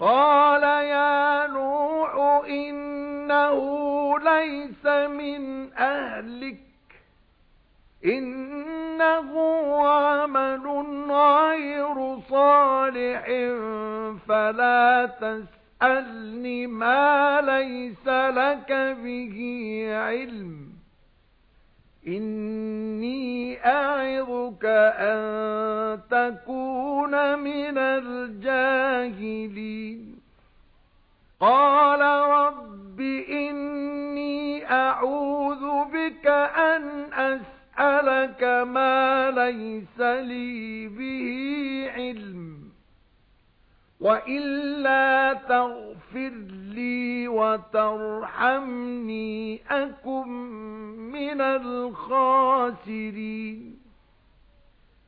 قَالَ يَا نُوحُ إِنَّهُ لَيْسَ مِنْ أَهْلِكَ. إِنَّهُ عَمَلٌ غَيْرُ صَالِحٍ فَلَا تَسْأَلْنِ مَا لَيْسَ لَكَ بِهِ عِلْمٌ. إِنِّي أَعِظُكَ أَن تَكُونَ مِنَ الْجَاهِلِينَ. قَالَ رَبِّ إِنِّي أَعُوذُ بِكَ أَنْ أَسْأَلَكَ مَا لَيْسَ لِي بِهِ عِلْمٌ وَإِلَّا تَغْفِرْ لِي وَتَرْحَمْنِي أَكُنْ مِنَ الْخَاسِرِينَ.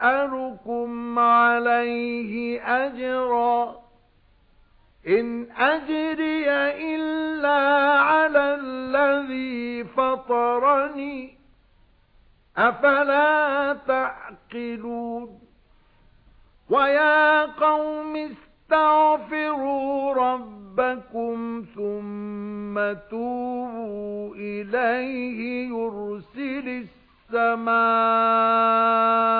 أَسْأَلُكُمْ عَلَيْهِ أَجْرًا. إِنْ أَجْرِيَ إِلَّا عَلَى الَّذِي فَطَرَنِي. أَفَلَا تَعْقِلُونَ. وَيَا قَوْمِ اسْتَغْفِرُوا رَبَّكُمْ ثُمَّ تُوبُوا إِلَيْهِ يُرْسِلِ السَّمَاءَ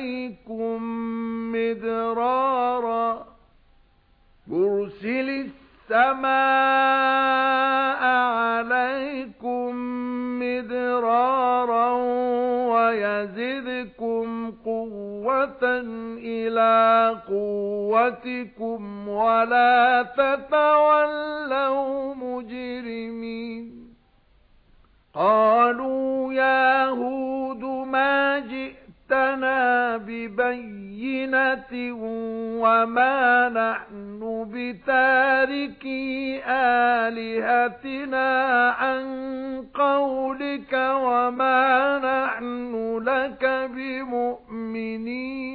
عَلَيْكُمْ مِدْرَارًا يُرْسِلِ السَّمَاءَ عَلَيْكُمْ مِدْرَارًا وَيَزِدْكُمْ قُوَّةً إِلَى قُوَّتِكُمْ وَلَا تَتَوَلَّوْا مُجْرِمِينَ قَالُوا يَا هُودُ مَا جِئْتَنَا بِبَيِّنَةٍ وَمَا نَحْنُ بِتَارِكِي آلِهَتِنَا عَن قَوْلِكَ وَمَا نَحْنُ لَكَ بِمُؤْمِنِينَ.